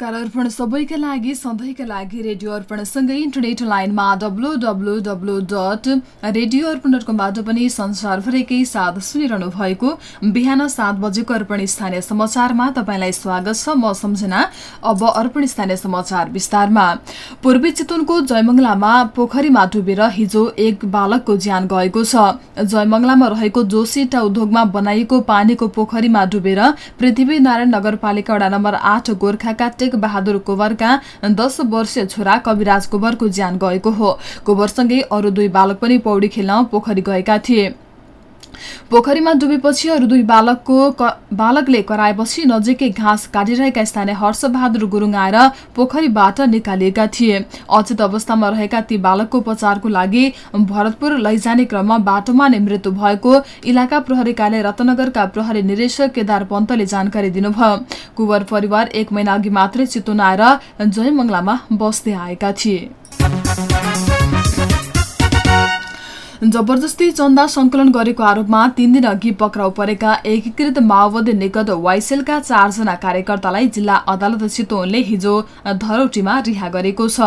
नमस्कार अर्पण सबैका लागि सधैँका लागि रेडियो अर्पणसँगै इन्टरनेट लाइनमा W W W dot radio Arpan dot कमबाट पनि संसारभरिकै साथ सुनिरहनु भएको बिहान सात बजेको अर्पण स्थानीय समाचारमा तपाईँलाई स्वागत छ म सम्झना अब अर्पण स्थानीय समाचार विस्तारमा। पूर्वी चितवनको जयमङ्गलामा पोखरीमा डुबेर हिजो एक बालकको ज्यान गएको छ। जयमङ्गलामा रहेको जोसिटा उद्योगमा बनाइएको पानीको पोखरीमा डुबेर पृथ्वीनारायण नगरपालिका वडा नम्बर आठ गोर्खा गोर्खाका टेक बहादुर कुवरका दस वर्षीय छोरा कविराज कुवरको ज्यान गएको हो। कुवरसँगै अरू दुई बालक पनि पौडी खेल्न पोखरी गएका थिए। पोखरीमा डुबेपछि अरू दुई बालकको बालकले कराएपछि नजिकै घाँस काटिरहेका स्थानीय हर्षबहादुर गुरुङ आएर पोखरीबाट निकालिएका थिए। अचेत अवस्थामा रहेका ती बालकको उपचारको लागि भरतपुर लैजाने क्रममा बाटोमा नै मृत्यु भएको इलाका प्रहरी कार्य रत्नगरका प्रहरी निरीक्षक केदार पन्तले जानकारी दिनुभयो। कुवर परिवार एक महिना अघि मात्रै चितुन आएर बस्दै आएका थिए। जबरजस्ती चन्दा संकलन गरेको आरोपमा तीन दिन अघि पक्राउ परेका एकीकृत माओवादी निकट वाइसेलका चारजना कार्यकर्तालाई जिल्ला अदालत चितवनले हिजो धरौटीमा रिहा गरेको छ।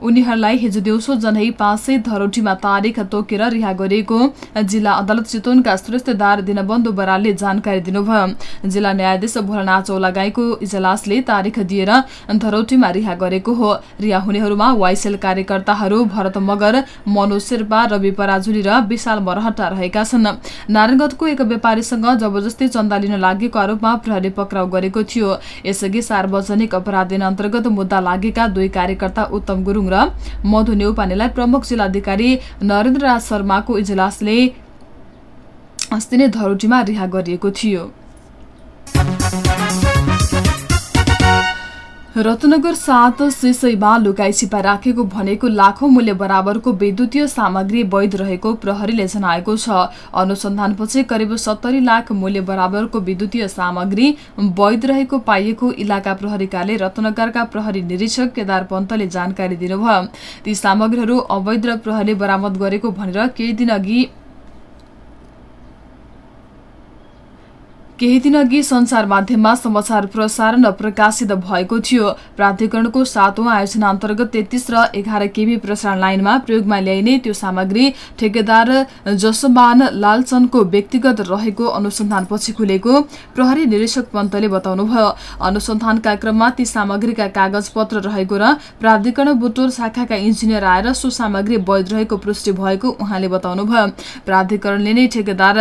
उनीहरूलाई हिजो दिउँसो जनै पाँच सय धरौटीमा तारिख तोकेर रिहा गरिएको जिल्ला अदालत चितवनका श्रेष्ठदार दिनबन्धु बरालले जानकारी दिनुभयो। जिल्ला न्यायाधीश भोलानाथ चौलागाईको इजलासले तारिख दिएर धरौटीमा रिहा गरेको हो। रिहा हुनेहरूमा वाइसेल कार्यकर्ताहरू भरत मगर मनोज शेर्पा रवि पराजु जुली र विशाल मरहटा रहेका छन्। नारायणगढको एक व्यापारीसँग जबरजस्ती चन्दा लिन लागेको आरोपमा प्रहरी पक्राउ गरेको थियो। यसअघि सार्वजनिक अपराध दिन अन्तर्गत मुद्दा लागेका दुई कार्यकर्ता उत्तम गुरुङ र मधु नेउपानेलाई प्रमुख जिल्लाधिकारी नरेन्द्र राज शर्माको इजलासले अस्ति नै धरोटीमा रिहा गरिएको थियो। रत्नगर सात सिसैमा लुकाई छिपा राखेको भनेको लाखौं मूल्य बराबरको विद्युतीय सामग्री वैध रहेको प्रहरीले जनाएको छ। अनुसन्धानपछि करिब सत्तरी लाख मूल्य बराबरको विद्युतीय सामग्री वैध रहेको पाइएको इलाका प्रहरीकाले रत्नगरका प्रहरी निरीक्षक केदार पन्तले जानकारी दिनुभयो। ती सामग्रीहरू अवैध र प्रहरीले बरामद गरेको भनेर केही दिन अघि केही दिन अघि संचार माध्यममा समाचार प्रसारण प्रकाशित भएको थियो। प्राधिकरणको सातौं आयोजना अन्तर्गत तेत्तीस र एघार केबी प्रसारण लाइनमा प्रयोगमा ल्याइने त्यो सामग्री ठेकेदार जसमान लालचनको व्यक्तिगत रहेको अनुसन्धानपछि खुलेको प्रहरी निरीक्षक पन्तले बताउनुभयो। अनुसन्धानका क्रममा ती सामग्रीका कागज पत्र रहेको र प्राधिकरण बुटोल शाखाका इन्जिनियर आएर सो सामग्री वैध रहेको पुष्टि भएको उहाँले बताउनुभयो। प्राधिकरणले नै ठेकेदार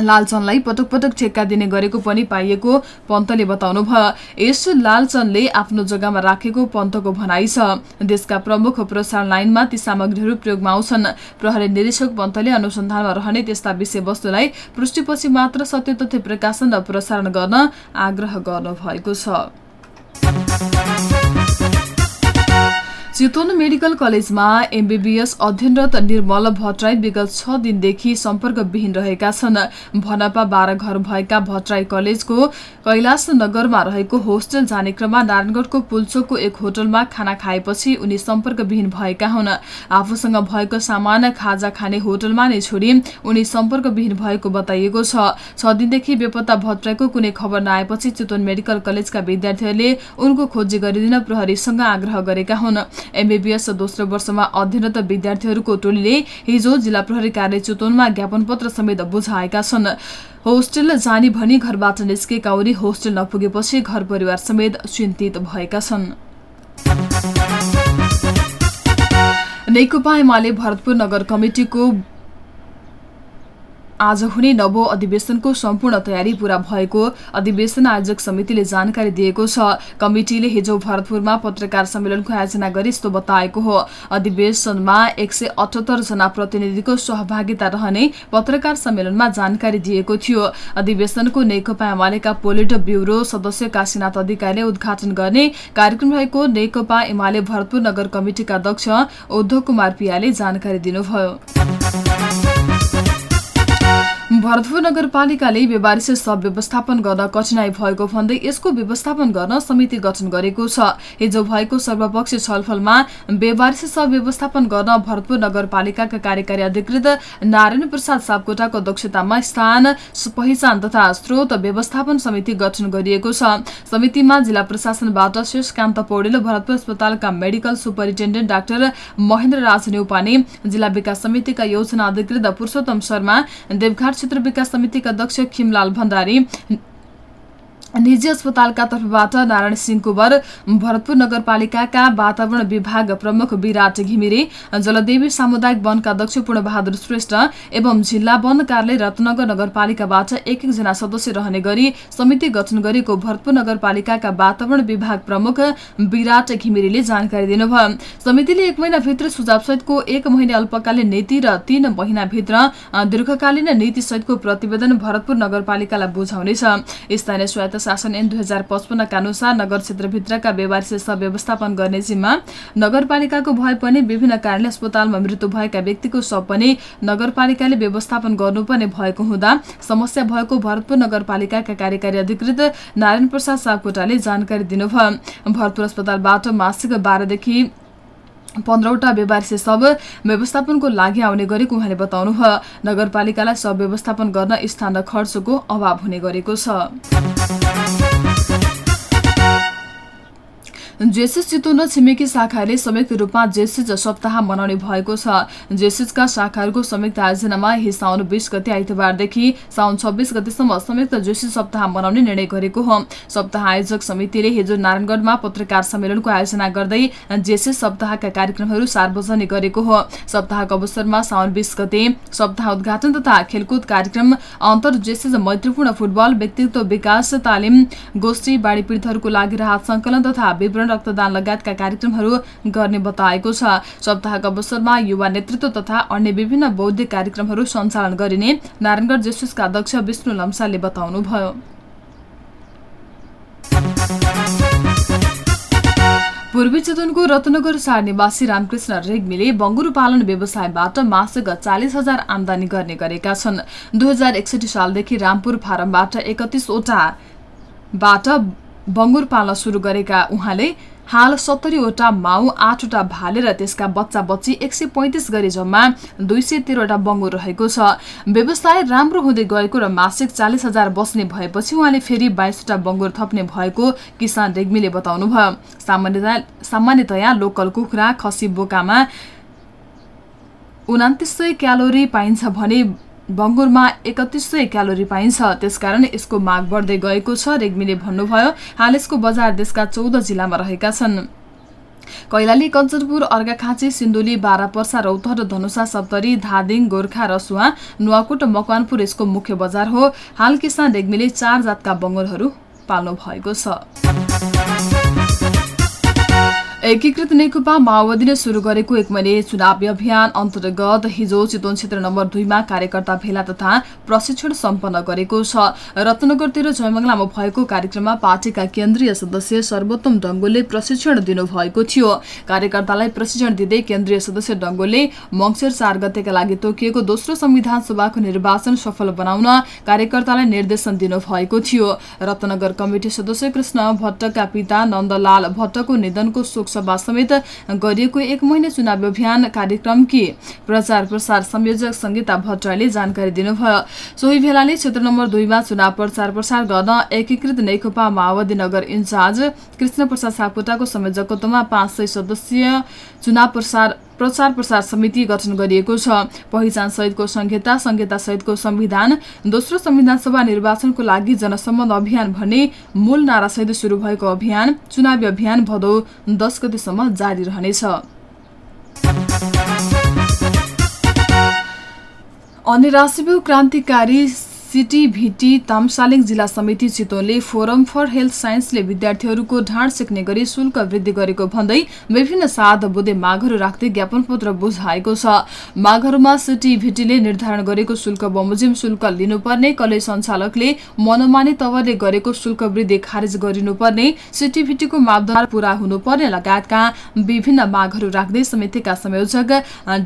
लालचनलाई पटक पटक ठेक्का दिने गरेको पनि पाइएको पन्तले बताउनुभयो यस लालचनले आफ्नो जग्गामा राखेको पन्तको भनाइ छ। देशका प्रमुख प्रसारण लाइनमा ती सामग्रीहरू प्रयोगमा आउँछन्। प्रहरी निरीक्षक पन्तले अनुसन्धानमा रहने त्यस्ता विषयवस्तुलाई पृष्ठपछि मात्र सत्य तथ्य प्रकाशन र प्रसारण गर्न आग्रह गर्नुभएको छ। चितवन मेडिकल कलेजमा एमबीबीएस अध्ययनरत निर्मल भट्टराई विगत छ दिनदेखि सम्पर्कविहीन रहेका छन्। भनपा बाह्र घर भएका भट्टराई कलेजको कैलाश नगरमा रहेको होस्टेल जाने क्रममा नारायणगढ़को पुल्चोकको एक होटलमा खाना खाएपछि उनी सम्पर्कविहीन भएका हुन्। आफूसँग भएको सामान खाजा खाने होटलमा नै छोडी उनी सम्पर्कविहीन भएको बताइएको छ दिनदेखि बेपत्ता भट्टराईको कुनै खबर नआएपछि चितवन मेडिकल कलेजका विद्यार्थीहरूले उनको खोजी गरिदिन प्रहरीसँग आग्रह गरेका हुन्। एमबीबीएस दोस्रो वर्षमा अध्ययनरत विद्यार्थीहरूको टोलीले हिजो जिल्ला प्रहरी कार्य चितवनमा ज्ञापन पत्र समेत बुझाएका छन्। होस्टेल जाने भनी घरबाट निस्केका उनी होस्टेल नपुगेपछि घर परिवार समेत चिन्तित भएका छन्। नेकपा एमाले भरतपुर नगर कमिटिको आज हुने नव अधिवेशनको सम्पूर्ण तयारी पूरा भएको अधिवेशन आयोजक समितिले जानकारी दिएको छ। कमिटिले हिजो भरतपुरमा पत्रकार सम्मेलनको आयोजना गरी यस्तो बताएको हो। अधिवेशनमा एक सय जना प्रतिनिधिको सहभागिता रहने पत्रकार सम्मेलनमा जानकारी दिएको थियो। अधिवेशनको नेकपा एमालेका पोलिट ब्यूरो सदस्य काशीनाथ अधिकारीले उद्घाटन गर्ने कार्यक्रम रहेको नेकपा एमाले भरतपुर नगर कमिटिका अध्यक्ष उद्धव कुमार पियाले जानकारी दिनुभयो। भरतपुर नगरपालिकाले बेबारिस शव व्यवस्थापन गर्न कठिनाई भएको भन्दै यसको व्यवस्थापन गर्न समिति गठन गरेको छ। हिजो भएको सर्वपक्षीय छलफलमा बेबारिस शव व्यवस्थापन गर्न भरतपुर नगरपालिकाका कार्यकारी अधिकृत नारायण प्रसाद सापकोटाको अध्यक्षतामा स्थान पहिचान तथा स्रोत व्यवस्थापन समिति गठन गरिएको छ। समितिमा जिल्ला प्रशासनबाट शेषकान्त पौडेल भरतपुर अस्पतालका medical superintendent doctor Mahendra Raj Neupane जिल्ला विकास समितिका योजना अधिकृत पुरूषोत्तम शर्मा देवघाट क्षेत्र विकास समितिका अध्यक्ष खिमलाल भण्डारी निजी अस्पतालका तर्फबाट नारायण सिंह कुवर भरतपुर नगरपालिकाका वातावरण विभाग प्रमुख विराट घिमिरे जलदेवी सामुदायिक वनका अध्यक्ष पूर्णबहादुर श्रेष्ठ एवं जिल्ला वन कार्यालय रत्नगर नगरपालिकाबाट एक एकजना सदस्य रहने गरी समिति गठन गरेको भरतपुर नगरपालिकाका वातावरण विभाग प्रमुख विराट घिमिरेले जानकारी दिनुभयो। समितिले एक महिनाभित्र सुझावसहितको एक महिना अल्पकालीन नीति र तीन महिनाभित्र दीर्घकालीन नीति सहितको प्रतिवेदन भरतपुर नगरपालिकालाई बुझाउनेछ। स्थानीय स्वायत्त शासन ऐन दुई हजार पचपन्नका अनुसार नगर क्षेत्रभित्रका व्यवहारिक व्यवस्थापन गर्ने जिम्मा नगरपालिकाको भए पनि विभिन्न कारणले अस्पतालमा मृत्यु भएका व्यक्तिको शव पनि नगरपालिकाले व्यवस्थापन गर्नुपर्ने भएको हुँदा समस्या भएको भरतपुर नगरपालिकाका कार्यकारी अधिकृत नारायण प्रसाद सापकोटाले जानकारी दिनुभयो। भरतपुर अस्पतालबाट मासिक बाह्रदेखि पन्ध्रवटा व्यवहारिक शव व्यवस्थापनको लागि आउने गरेको उहाँले बताउनुभयो नगरपालिकालाई शव व्यवस्थापन गर्न स्थान र खर्चको अभाव हुने गरेको छ। जेसिस चितवन छिमेकी शाखाले संयुक्त रूपमा जेसिस सप्ताह मनाउने भएको छ। जेसिसका शाखाहरूको संयुक्त आयोजनामा हि साउन बीस गते आइतबारदेखि साउन छब्बिस गतेसम्म संयुक्त जेसिस सप्ताह मनाउने निर्णय गरेको हो। सप्ताह आयोजक समितिले हिजो नारायणगढ़मा पत्रकार सम्मेलनको आयोजना गर्दै जेसिस सप्ताहका कार्यक्रमहरू सार्वजनिक गरेको हो। सप्ताहको अवसरमा साउन बीस गते सप्ताह उद्घाटन तथा खेलकुद कार्यक्रम अन्तर जेसिस मैत्रीपूर्ण फुटबल व्यक्तित्व विकास तालिम गोष्ठी बाढी पीड़ितहरूको लागि राहत संकलन तथा विवरण रक्तदान लगायतका कार्यक्रमहरू गर्ने बताएको छ। सप्ताहको अवसरमा युवा नेतृत्व तथा अन्य विभिन्न बौद्धिक कार्यक्रमहरू सञ्चालन गरिने नारायणगढ़ जेसुसका अध्यक्ष विष्णु लम्साले बताउनुभयो। पूर्वी चितवनको रत्नगर सार निवासी रामकृष्ण रेग्मीले बङ्गुर पालन व्यवसायबाट मासिक चालिस हजार आमदानी गर्ने गरेका छन्। दुई हजार एकसठी सालदेखि रामपुर फारमबाट एकतिसवटा बाट बङ्गुर पाल्न सुरु गरेका उहाँले हाल सत्तरीवटा माउ आठवटा भाले र त्यसका बच्चा बच्ची एक सय पैँतिस गरी जम्मा दुई सय तेह्रवटा बङ्गुर रहेको छ। व्यवसाय राम्रो हुँदै गएको र मासिक चालिस हजार बस्ने भएपछि उहाँले फेरि बाइसवटा बङ्गुर थप्ने भएको किसान रेग्मीले बताउनुभयो। सामान्यतया सामान्यतया लोकल कुखुरा खसी बोकामा उनातिस सय क्यालोरी पाइन्छ भने बङ्गुरमा एकतिस सय क्यालोरी पाइन्छ। त्यसकारण यसको माग बढ्दै गएको छ रेग्मीले भन्नुभयो हाल यसको बजार देशका चौध जिल्लामा रहेका छन्। कैलाली कञ्चनपुर अर्घाखाँची सिन्धुली बाह्रपर्सा रौतहट धनुषा सप्तरी धादिङ गोर्खा रसुवा नुवाकोट मकवानपुर यसको मुख्य बजार हो। हाल किसान रेग्मीले चार जातका बङ्गुरहरू पाल्नु भएको छ। एकीकृत नेकपा माओवादीले शुरू गरेको एक महिने चुनावी अभियान अन्तर्गत हिजो चितवन क्षेत्र नम्बर दुईमा कार्यकर्ता भेला तथा प्रशिक्षण सम्पन्न गरेको छ। रत्नगर जयमंगलामा भएको कार्यक्रममा पार्टीका केन्द्रीय सदस्य सर्वोत्तम डङ्गोलले प्रशिक्षण दिनुभएको थियो। कार्यकर्तालाई प्रशिक्षण दिँदै केन्द्रीय सदस्य डङ्गोलले मङ्सिर चार गतेका लागि तोकिएको दोस्रो संविधान सभाको निर्वाचन सफल बनाउन कार्यकर्तालाई निर्देशन दिनुभएको थियो। रत्नगर कमिटी सदस्य कृष्ण भट्टका पिता नन्दलाल भट्टको निधनको शोक सभा समेत गरिएको एक महिना चुनावी अभियान कार्यक्रमकी प्रचार प्रसार संयोजक संगीता भट्टराईले जानकारी दिनुभयो। सोही भेलाले क्षेत्र नम्बर दुईमा चुनाव प्रचार प्रसार गर्न एकीकृत नेकपा माओवादी नगर इन्चार्ज कृष्ण प्रसाद सापकोटाको संयोजकत्वमा पाँच सय सदस्यीय चुनाव प्रसार प्रचार प्रसार समिति गठन गरिएको छ। पहिचान सहितको संहिता संहिता सहितको संविधान दोस्रो संविधान सभा निर्वाचनको लागि जनसम्बन्ध अभियान भन्ने मूल नारासहित शुरू भएको अभियान चुनावी अभियान भदौ दस गतिसम्म जारी रहनेछ। अन्य राष्ट्रिय क्रान्तिकारी सिटी भिटी तामसालिङ जिल्ला समिति चितवनले फोरम फर हेल्थ साइन्सले विद्यार्थीहरूको ढाड सिक्ने गरी शुल्क वृद्धि गरेको भन्दै विभिन्न साध बुधे मागहरू राख्दै ज्ञापन पत्र बुझाएको छ। मागहरूमा सिटी भिटीले निर्धारण गरेको शुल्क बमोजिम शुल्क लिनुपर्ने कलेज सञ्चालकले मनोमानी तवरले गरेको शुल्क वृद्धि खारेज गरिनुपर्ने सिटी भिटीको मापदण्ड पूरा हुनुपर्ने लगायतका विभिन्न मागहरू राख्दै समितिका संयोजक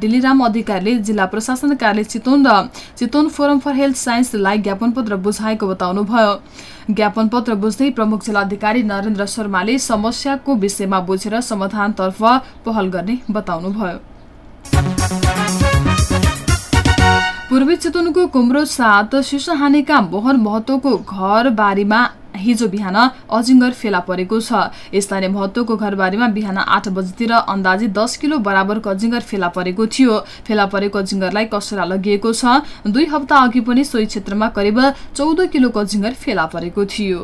डिलिराम अधिकारीले जिल्ला प्रशासन कार्यालय चितवन र चितवन फोरम फर हेल्थ साइन्सलाई ज्ञापन पत्र बुझाएको बताउनुभयो। ज्ञापन पत्र बुझ्दै प्रमुख जिल्लाधिकारी नरेन्द्र शर्माले समस्याको विषयमा बुझेर समाधानतर्फ पहल गर्ने बताउनुभयो। पूर्वी चितवनको कुम्रो साथ शिशुहानीका मोहन महतोको घर बारीमा हिजो बिहान अजिङ्गर फेला परेको छ। स्थानीय महत्वको घरबारीमा बिहान आठ बजीतिर अन्दाजी दस किलो बराबरको अजिङ्गर फेला परेको थियो। फेला परेको अजिङ्गरलाई कसरा लगिएको छ। दुई हप्ता अघि पनि सोही क्षेत्रमा करिब चौध किलोको अजिङ्गर फेला परेको थियो।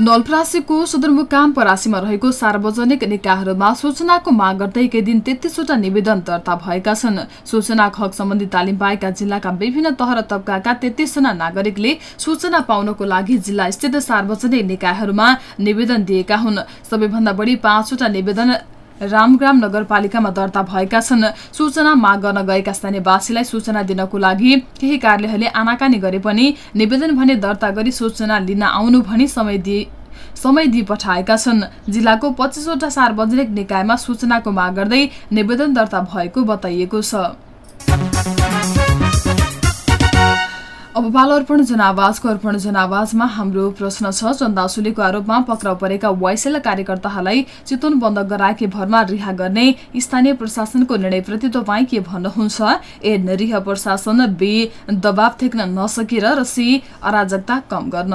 नलप्रासीको सदरमुकाम परासीमा रहेको सार्वजनिक निकायहरूमा सूचनाको माग गर्दै एकै दिन तेत्तिसवटा निवेदन दर्ता भएका छन्। सूचना हक सम्बन्धी तालिम पाएका जिल्लाका विभिन्न तह र तबकाका तेत्तिसजना नागरिकले सूचना पाउनको लागि जिल्ला स्थित सार्वजनिक निकायहरूमा निवेदन दिएका हुन्। सबैभन्दा बढी पाँचवटा निवेदन रामग्राम नगरपालिकामा दर्ता भएका छन्। सूचना माग गर्न गएका स्थानीयवासीलाई सूचना दिनको लागि केही कार्यालयहरूले आनाकानी गरे पनि निवेदन भने दर्ता गरी सूचना लिन आउनु भनी समय दिए समय दिई पठाएका छन्। जिल्लाको पच्चिसवटा सार्वजनिक निकायमा सूचनाको माग गर्दै निवेदन दर्ता भएको बताइएको छ। अब पाल अर्पण जनावाजको अर्पण जनावाजमा हाम्रो प्रश्न छ चन्दासुलीको आरोपमा पक्राउ परेका वाइसेल कार्यकर्ताहरूलाई चितवन बन्द गराएकै भरमा रिहा गर्ने स्थानीय प्रशासनको निर्णयप्रति तपाईँ के भन्नुहुन्छ? ए निरीह प्रशासन बी दबाव थेक्न नसकेर र सी अराजकता कम गर्न।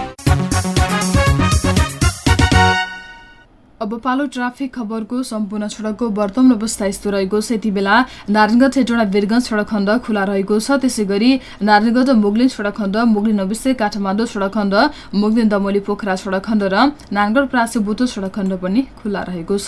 अब पालो ट्राफिक खबरको सम्पूर्ण सडकको वर्तमान अवस्था यस्तो रहेको छ। यति बेला नारायणगढ हेटोडा वीरगंज सडक खण्ड खुला रहेको छ। त्यसै गरी नारायणगढ मुगलिन सडक खण्ड मुगलिन नबिसे काठमाडौँ सडक खण्ड मुगलिन दमोली पोखरा सडक खण्ड र नारायणगढ प्रासे सडक खण्ड पनि खुला रहेको छ।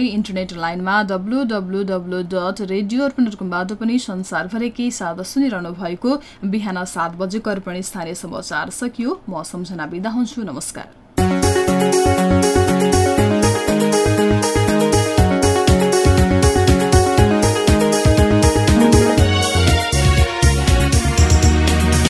सँगै इन्टरनेट लाइनमा W W W dot radio Arpan dot कमबाट पनि संसारभरिकै साथ सुनिरहनु भएको बिहान सात बजेको अर्पण स्थानीय समाचार सकियो। म सम्झना बिदा हुन्छु। नमस्कार।